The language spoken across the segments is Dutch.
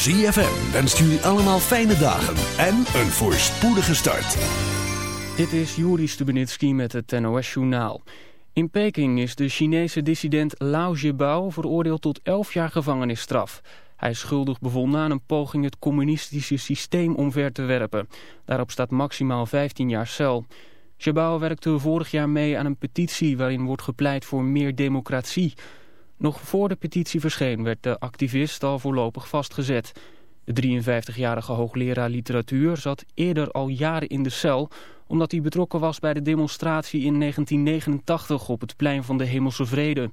ZFM wenst jullie allemaal fijne dagen en een voorspoedige start. Dit is Juri Stubenitski met het NOS-journaal. In Peking is de Chinese dissident Lao Jiabao veroordeeld tot 11 jaar gevangenisstraf. Hij is schuldig bevonden aan een poging het communistische systeem omver te werpen. Daarop staat maximaal 15 jaar cel. Jiabao werkte vorig jaar mee aan een petitie waarin wordt gepleit voor meer democratie... Nog voor de petitie verscheen werd de activist al voorlopig vastgezet. De 53-jarige hoogleraar literatuur zat eerder al jaren in de cel... omdat hij betrokken was bij de demonstratie in 1989 op het plein van de Hemelse Vrede.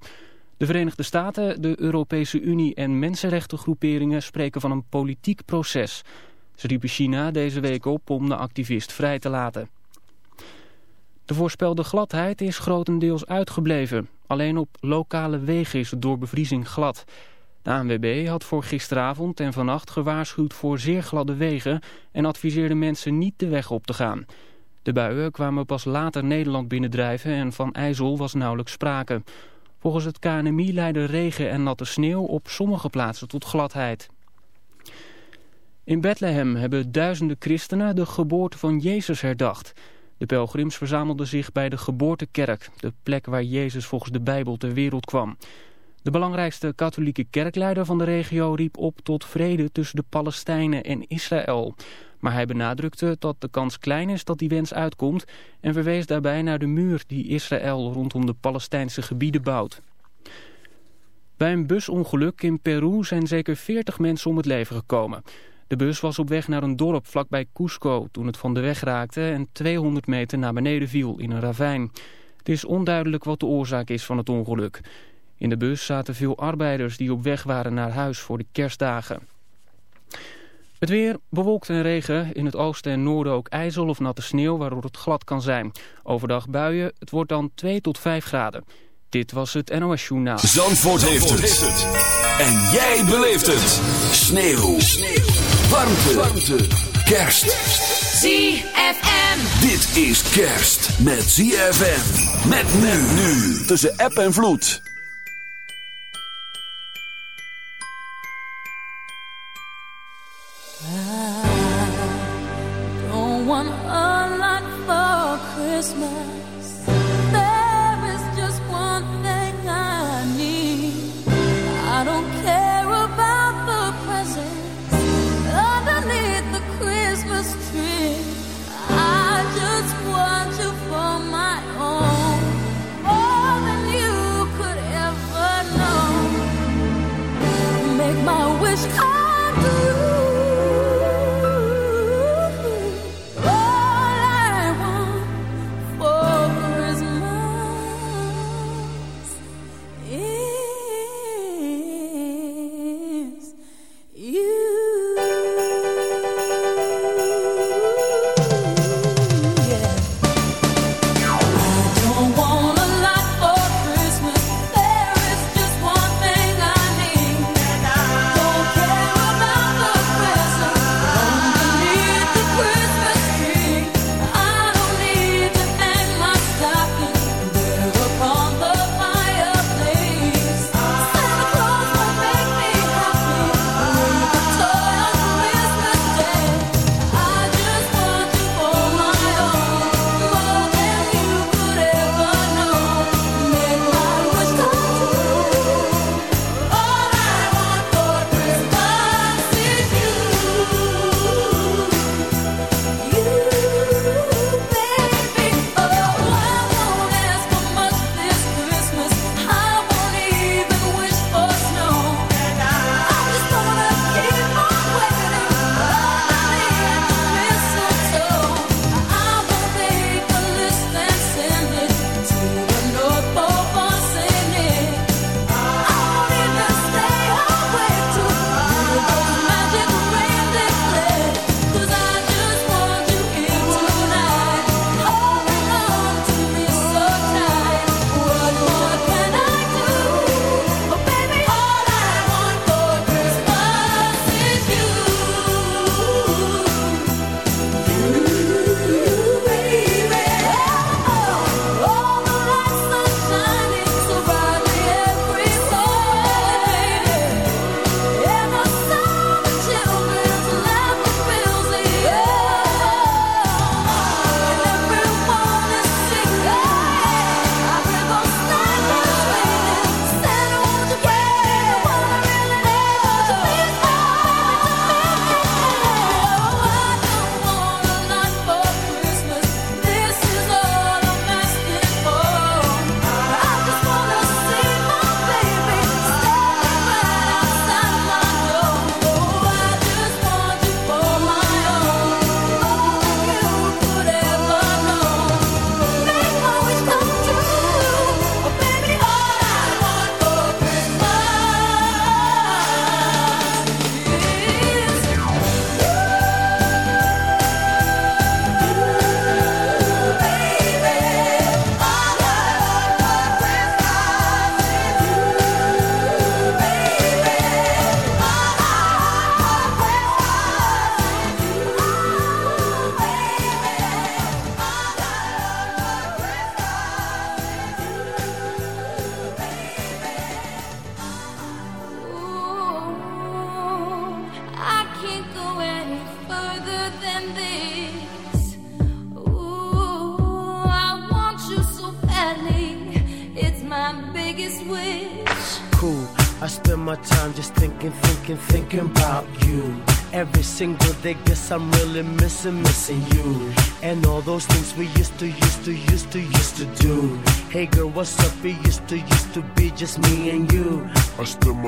De Verenigde Staten, de Europese Unie en mensenrechtengroeperingen spreken van een politiek proces. Ze riepen China deze week op om de activist vrij te laten. De voorspelde gladheid is grotendeels uitgebleven. Alleen op lokale wegen is het door bevriezing glad. De ANWB had voor gisteravond en vannacht gewaarschuwd voor zeer gladde wegen... en adviseerde mensen niet de weg op te gaan. De buien kwamen pas later Nederland binnendrijven en van IJssel was nauwelijks sprake. Volgens het KNMI leidden regen en natte sneeuw op sommige plaatsen tot gladheid. In Bethlehem hebben duizenden christenen de geboorte van Jezus herdacht... De pelgrims verzamelden zich bij de geboortekerk, de plek waar Jezus volgens de Bijbel ter wereld kwam. De belangrijkste katholieke kerkleider van de regio riep op tot vrede tussen de Palestijnen en Israël. Maar hij benadrukte dat de kans klein is dat die wens uitkomt en verwees daarbij naar de muur die Israël rondom de Palestijnse gebieden bouwt. Bij een busongeluk in Peru zijn zeker 40 mensen om het leven gekomen. De bus was op weg naar een dorp vlakbij Cusco toen het van de weg raakte en 200 meter naar beneden viel in een ravijn. Het is onduidelijk wat de oorzaak is van het ongeluk. In de bus zaten veel arbeiders die op weg waren naar huis voor de kerstdagen. Het weer bewolkt en regen. In het oosten en noorden ook ijzel of natte sneeuw waardoor het glad kan zijn. Overdag buien. Het wordt dan 2 tot 5 graden. Dit was het NOS Journaal. Zandvoort, heeft, het. En jij beleeft het. Sneeuw. Sneeuw warmte, warmte. kerst. ZFM. Dit is kerst met ZFM. Met men nu. Tussen app en vloed. I don't want a lot for Christmas. wish I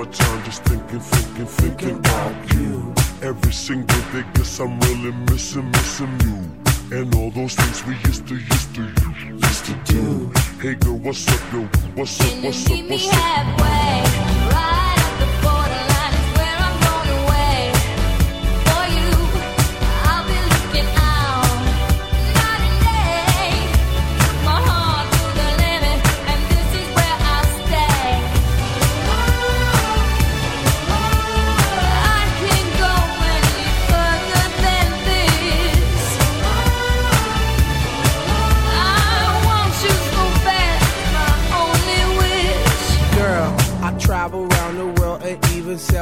return just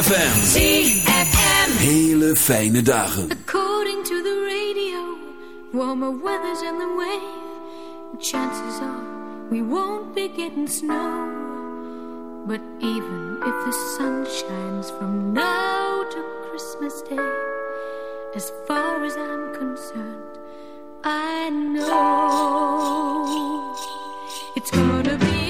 ZFM. ZFM. Hele fijne dagen. According to the radio, warmer weather's in the way. Chances are we won't be getting snow. But even if the sun shines from now to Christmas Day, as far as I'm concerned, I know it's gonna be.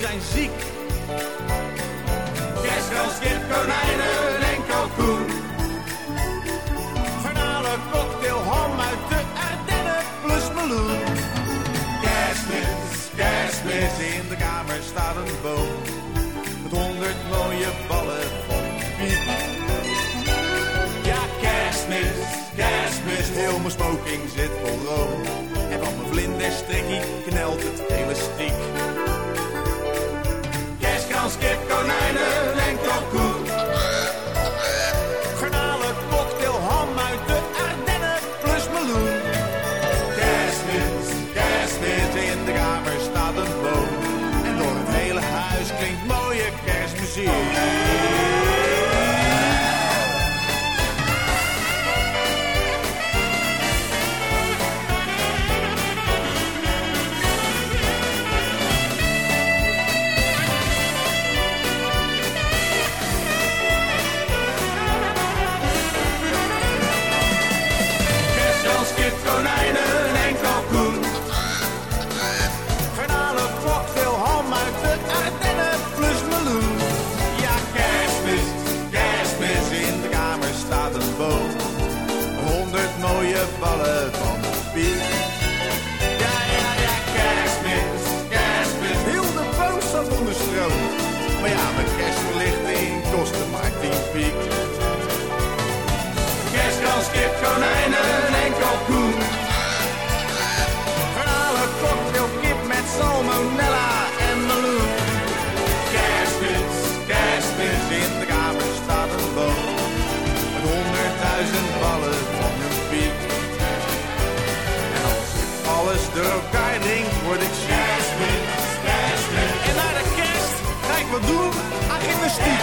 zijn ziek. Kerstkans, kip, konijnen en kalkoen. Garnalen, cocktail, ham uit de Ardennen plus meloen. Kerstmis, kerstmis, in de kamer staat een boom. Met honderd mooie ballen van piek. Ja, kerstmis, kerstmis, heel mijn smoking zit vol rook En van mijn vlinderstrikkie knelt het elastiek als kip konijnen. door elkaar heen word ik ziek. En naar de kerst ga ik wat doen aan gymnastiek.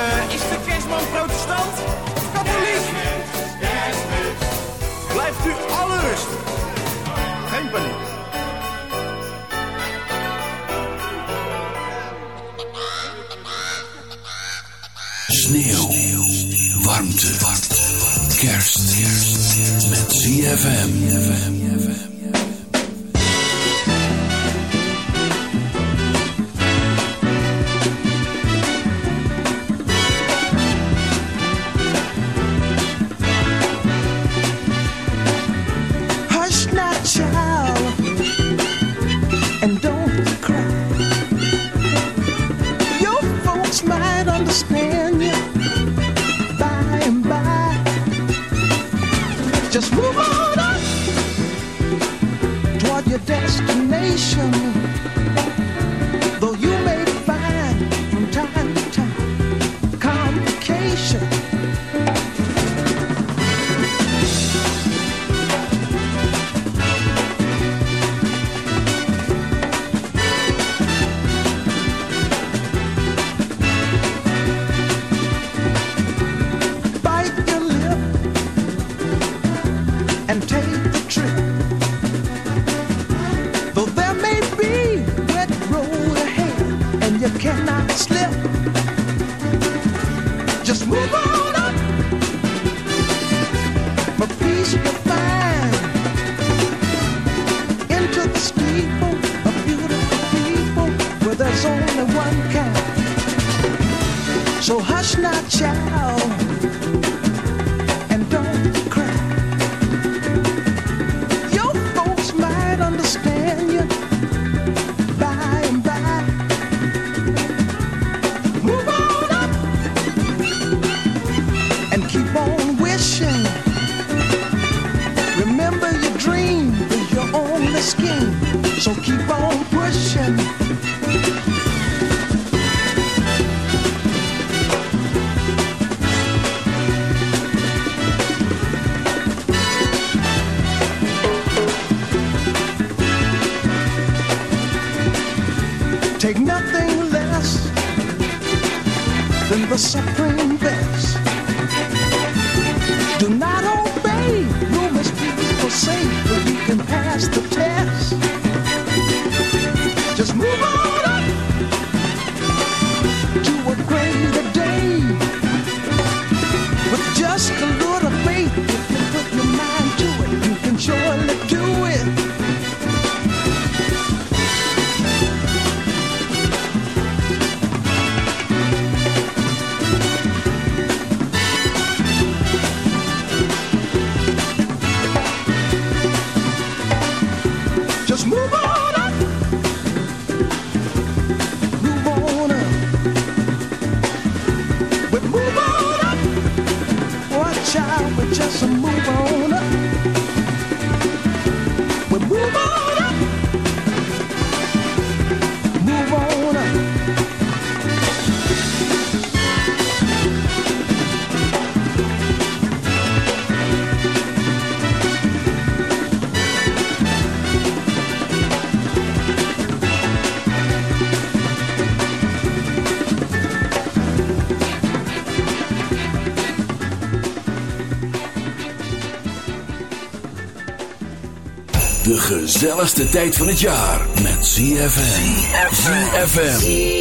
Eh, is de kerstman protestant of katholiek? Blijft u alle rustig. Geen paniek. Sneeuw, warmte, warmte, kerst. ZFM. child. gezelligste tijd van het jaar met ZFM. ZFM.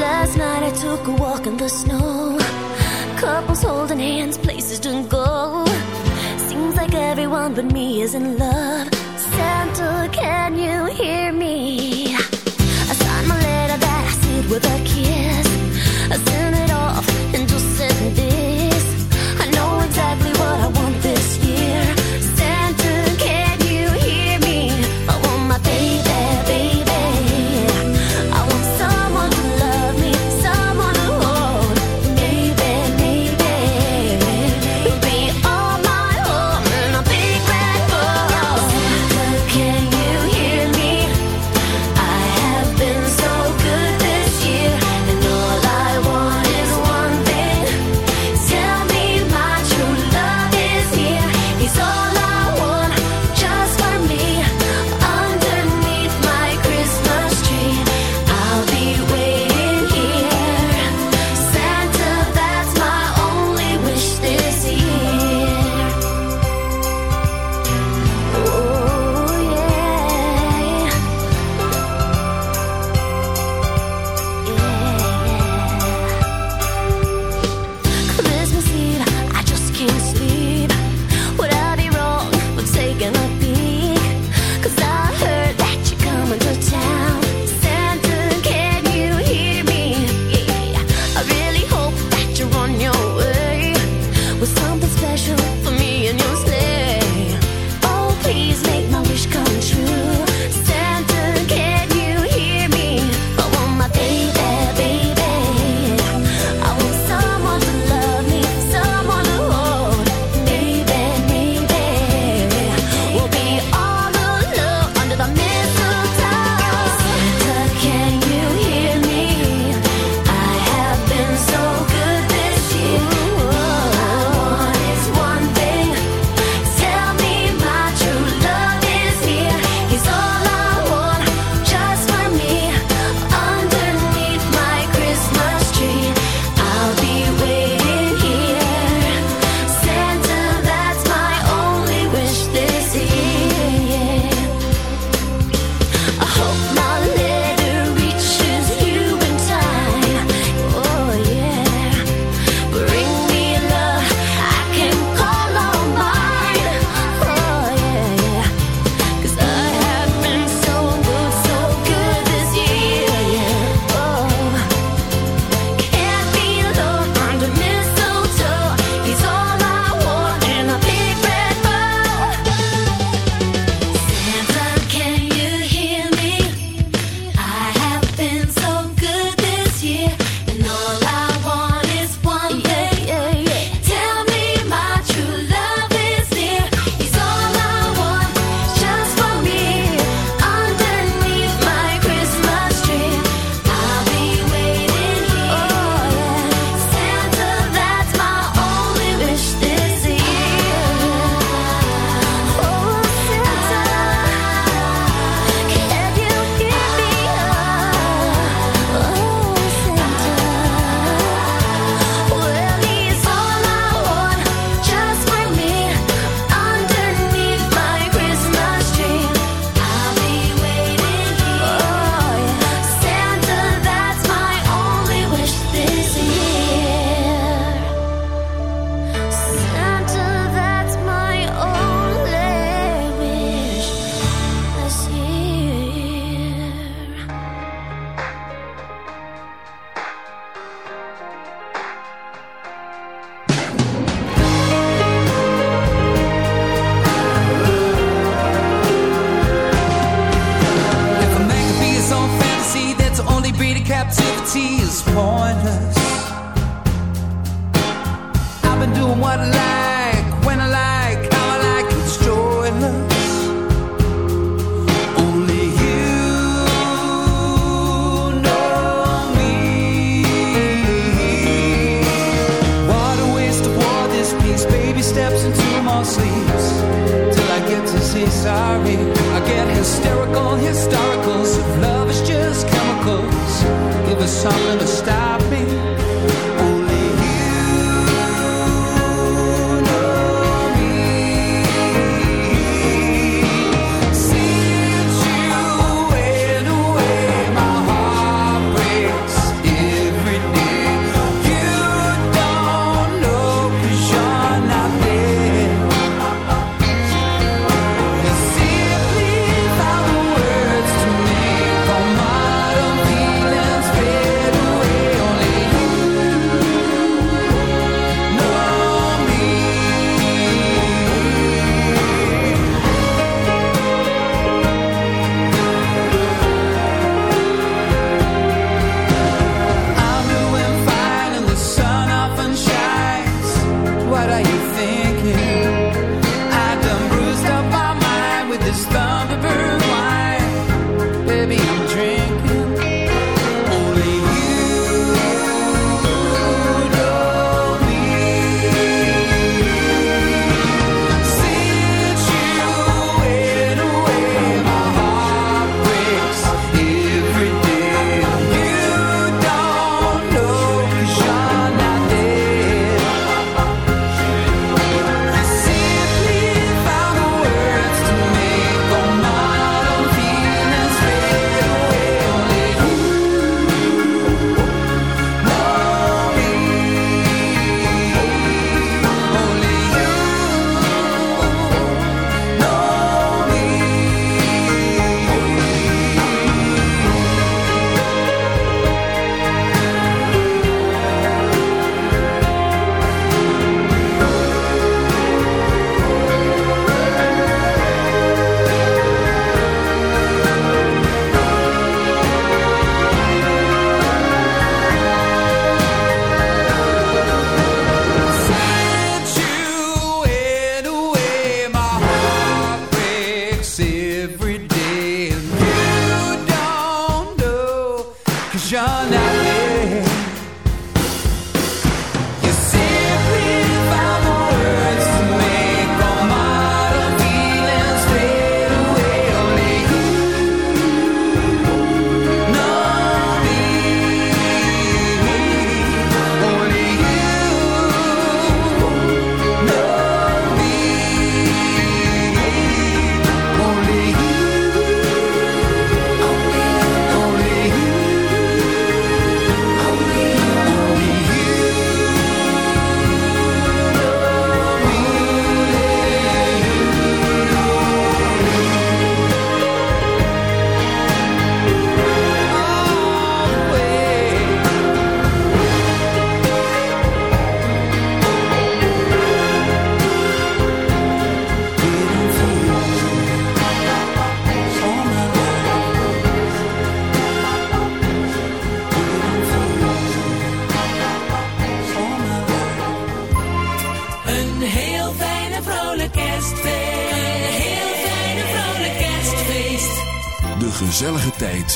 Last night I took a walk in the snow. Couples holding hands, places to go. Seems like everyone but me is in love gentle, can you hear me? I signed my letter that I sealed with a kiss. I sent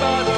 but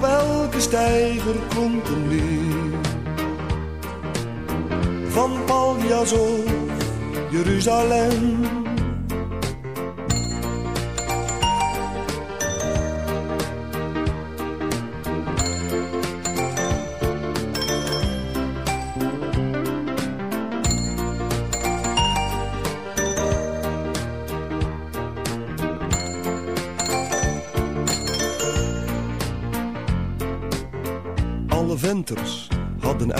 Op elke steiger klonk een. Van Paljas Jeruzalem.